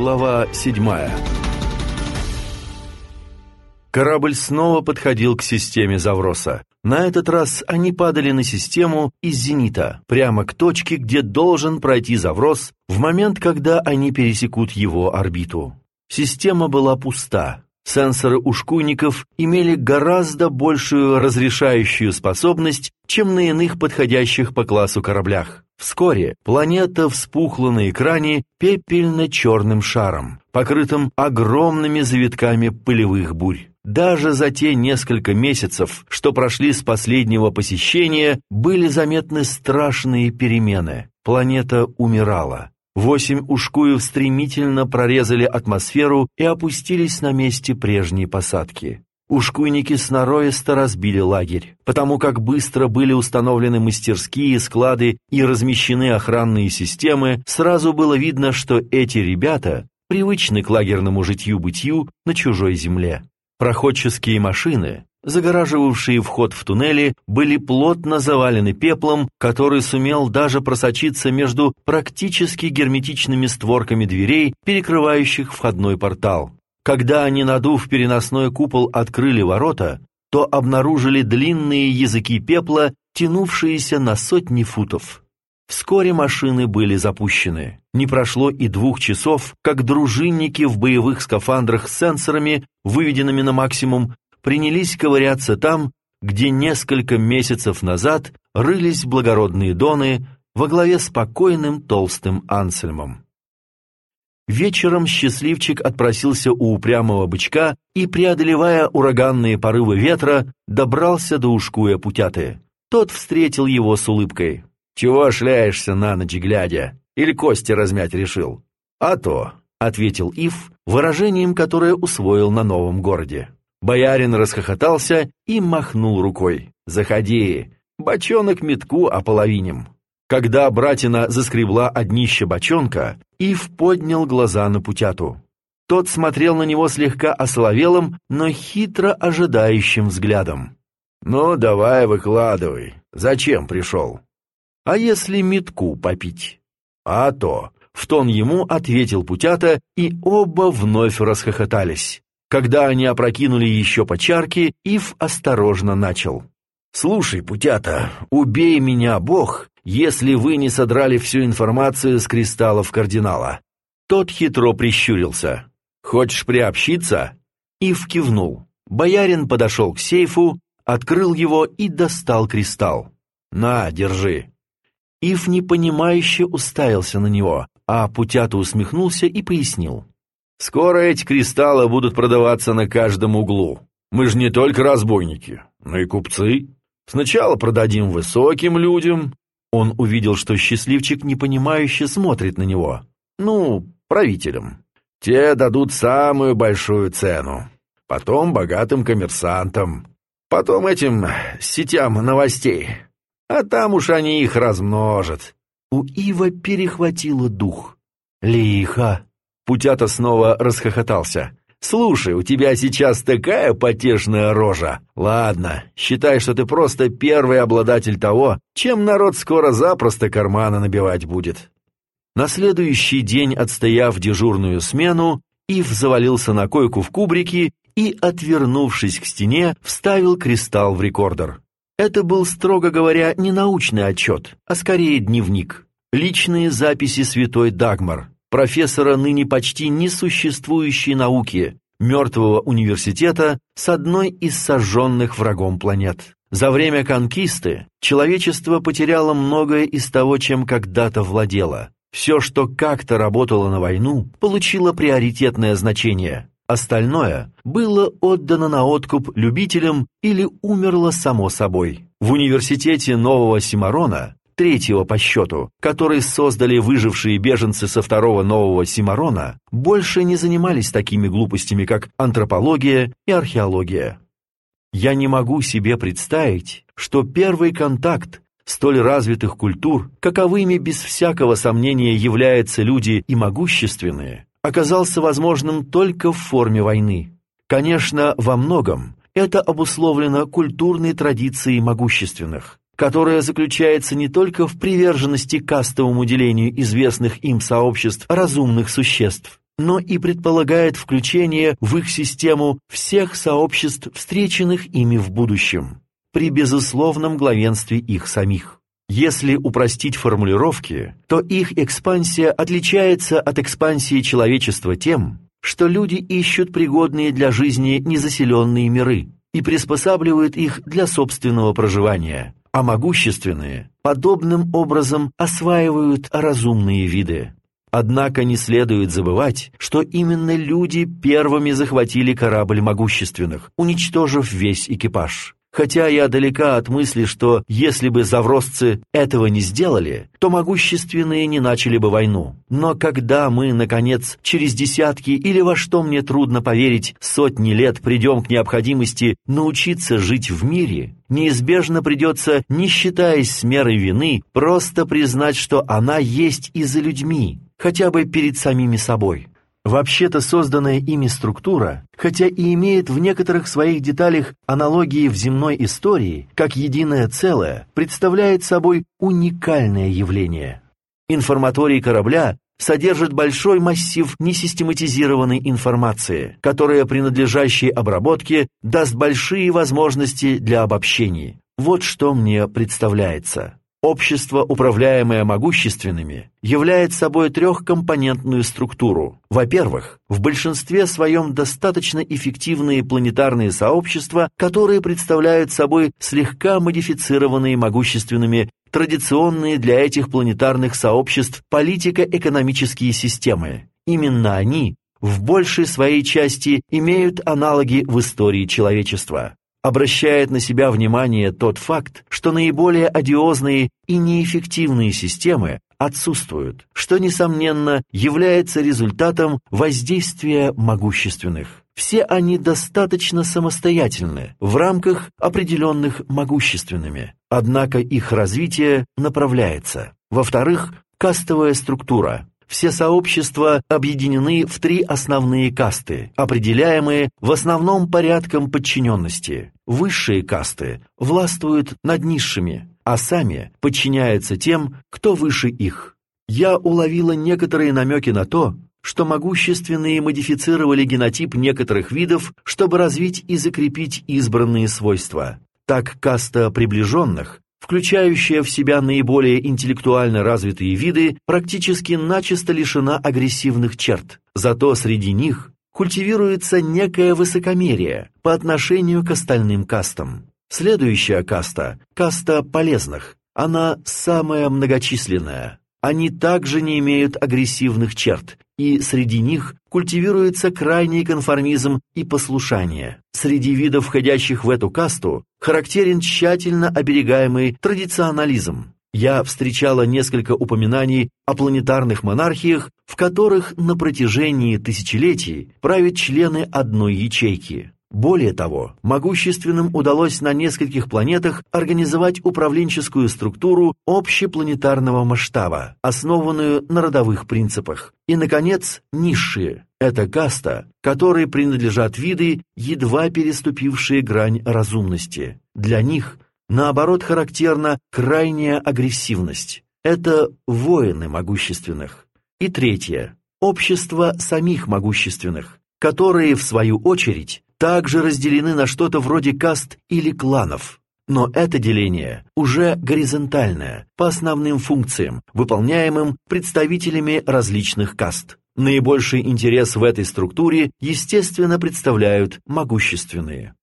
Глава 7 Корабль снова подходил к системе Завроса. На этот раз они падали на систему из зенита, прямо к точке, где должен пройти Заврос в момент, когда они пересекут его орбиту. Система была пуста. Сенсоры ушкуйников имели гораздо большую разрешающую способность, чем на иных подходящих по классу кораблях. Вскоре планета вспухла на экране пепельно-черным шаром, покрытым огромными завитками пылевых бурь. Даже за те несколько месяцев, что прошли с последнего посещения, были заметны страшные перемены. Планета умирала. Восемь ушкуев стремительно прорезали атмосферу и опустились на месте прежней посадки. Ушкуйники сноровисто разбили лагерь, потому как быстро были установлены мастерские, склады и размещены охранные системы, сразу было видно, что эти ребята привычны к лагерному житью-бытию на чужой земле. Проходческие машины, загораживавшие вход в туннели, были плотно завалены пеплом, который сумел даже просочиться между практически герметичными створками дверей, перекрывающих входной портал. Когда они, надув переносной купол, открыли ворота, то обнаружили длинные языки пепла, тянувшиеся на сотни футов. Вскоре машины были запущены. Не прошло и двух часов, как дружинники в боевых скафандрах с сенсорами, выведенными на максимум, принялись ковыряться там, где несколько месяцев назад рылись благородные доны во главе с покойным толстым Ансельмом. Вечером счастливчик отпросился у упрямого бычка и, преодолевая ураганные порывы ветра, добрался до ушкуя путяты. Тот встретил его с улыбкой. «Чего шляешься на ночь глядя? Или кости размять решил?» «А то», — ответил Ив, выражением, которое усвоил на новом городе. Боярин расхохотался и махнул рукой. «Заходи, бочонок метку ополовинем». Когда братина заскребла от днища бочонка, Ив поднял глаза на путяту. Тот смотрел на него слегка осоловелым, но хитро ожидающим взглядом. «Ну, давай выкладывай. Зачем пришел?» А если метку попить? А то, в тон ему ответил Путята, и оба вновь расхохотались. Когда они опрокинули еще по чарке, Ив осторожно начал. «Слушай, Путята, убей меня, Бог, если вы не содрали всю информацию с кристаллов кардинала». Тот хитро прищурился. «Хочешь приобщиться?» Ив кивнул. Боярин подошел к сейфу, открыл его и достал кристалл. «На, держи. Ив непонимающе уставился на него, а Путята усмехнулся и пояснил. «Скоро эти кристаллы будут продаваться на каждом углу. Мы же не только разбойники, но и купцы. Сначала продадим высоким людям». Он увидел, что счастливчик непонимающе смотрит на него. «Ну, правителям. Те дадут самую большую цену. Потом богатым коммерсантам. Потом этим сетям новостей а там уж они их размножат. У Ива перехватило дух. Лихо. Путята снова расхохотался. «Слушай, у тебя сейчас такая потешная рожа. Ладно, считай, что ты просто первый обладатель того, чем народ скоро запросто кармана набивать будет». На следующий день, отстояв дежурную смену, Ив завалился на койку в кубрике и, отвернувшись к стене, вставил кристалл в рекордер. Это был, строго говоря, не научный отчет, а скорее дневник. Личные записи святой Дагмар, профессора ныне почти несуществующей науки, мертвого университета с одной из сожженных врагом планет. За время конкисты человечество потеряло многое из того, чем когда-то владело. Все, что как-то работало на войну, получило приоритетное значение. Остальное было отдано на откуп любителям или умерло само собой. В университете Нового Симарона, третьего по счету, который создали выжившие беженцы со второго Нового Симарона, больше не занимались такими глупостями, как антропология и археология. Я не могу себе представить, что первый контакт столь развитых культур, каковыми без всякого сомнения являются люди и могущественные, оказался возможным только в форме войны. Конечно, во многом это обусловлено культурной традицией могущественных, которая заключается не только в приверженности кастовому делению известных им сообществ разумных существ, но и предполагает включение в их систему всех сообществ, встреченных ими в будущем, при безусловном главенстве их самих. Если упростить формулировки, то их экспансия отличается от экспансии человечества тем, что люди ищут пригодные для жизни незаселенные миры и приспосабливают их для собственного проживания, а могущественные подобным образом осваивают разумные виды. Однако не следует забывать, что именно люди первыми захватили корабль могущественных, уничтожив весь экипаж. Хотя я далека от мысли, что если бы завросцы этого не сделали, то могущественные не начали бы войну. Но когда мы, наконец, через десятки или во что мне трудно поверить, сотни лет придем к необходимости научиться жить в мире, неизбежно придется, не считаясь с мерой вины, просто признать, что она есть и за людьми, хотя бы перед самими собой. Вообще-то созданная ими структура, хотя и имеет в некоторых своих деталях аналогии в земной истории, как единое целое, представляет собой уникальное явление. Информаторий корабля содержит большой массив несистематизированной информации, которая при надлежащей обработке даст большие возможности для обобщений. Вот что мне представляется. Общество, управляемое могущественными, является собой трехкомпонентную структуру. Во-первых, в большинстве своем достаточно эффективные планетарные сообщества, которые представляют собой слегка модифицированные могущественными традиционные для этих планетарных сообществ политико-экономические системы. Именно они в большей своей части имеют аналоги в истории человечества обращает на себя внимание тот факт, что наиболее одиозные и неэффективные системы отсутствуют, что, несомненно, является результатом воздействия могущественных. Все они достаточно самостоятельны в рамках определенных могущественными, однако их развитие направляется. Во-вторых, кастовая структура, все сообщества объединены в три основные касты, определяемые в основном порядком подчиненности. Высшие касты властвуют над низшими, а сами подчиняются тем, кто выше их. Я уловила некоторые намеки на то, что могущественные модифицировали генотип некоторых видов, чтобы развить и закрепить избранные свойства. Так каста приближенных включающая в себя наиболее интеллектуально развитые виды, практически начисто лишена агрессивных черт. Зато среди них культивируется некое высокомерие по отношению к остальным кастам. Следующая каста – каста полезных. Она самая многочисленная. Они также не имеют агрессивных черт, и среди них культивируется крайний конформизм и послушание. Среди видов, входящих в эту касту, характерен тщательно оберегаемый традиционализм. Я встречала несколько упоминаний о планетарных монархиях, в которых на протяжении тысячелетий правят члены одной ячейки. Более того, могущественным удалось на нескольких планетах организовать управленческую структуру общепланетарного масштаба, основанную на родовых принципах. И, наконец, низшие – это каста, которой принадлежат виды, едва переступившие грань разумности. Для них, наоборот, характерна крайняя агрессивность. Это воины могущественных. И третье – общество самих могущественных, которые, в свою очередь, также разделены на что-то вроде каст или кланов. Но это деление уже горизонтальное, по основным функциям, выполняемым представителями различных каст. Наибольший интерес в этой структуре, естественно, представляют могущественные.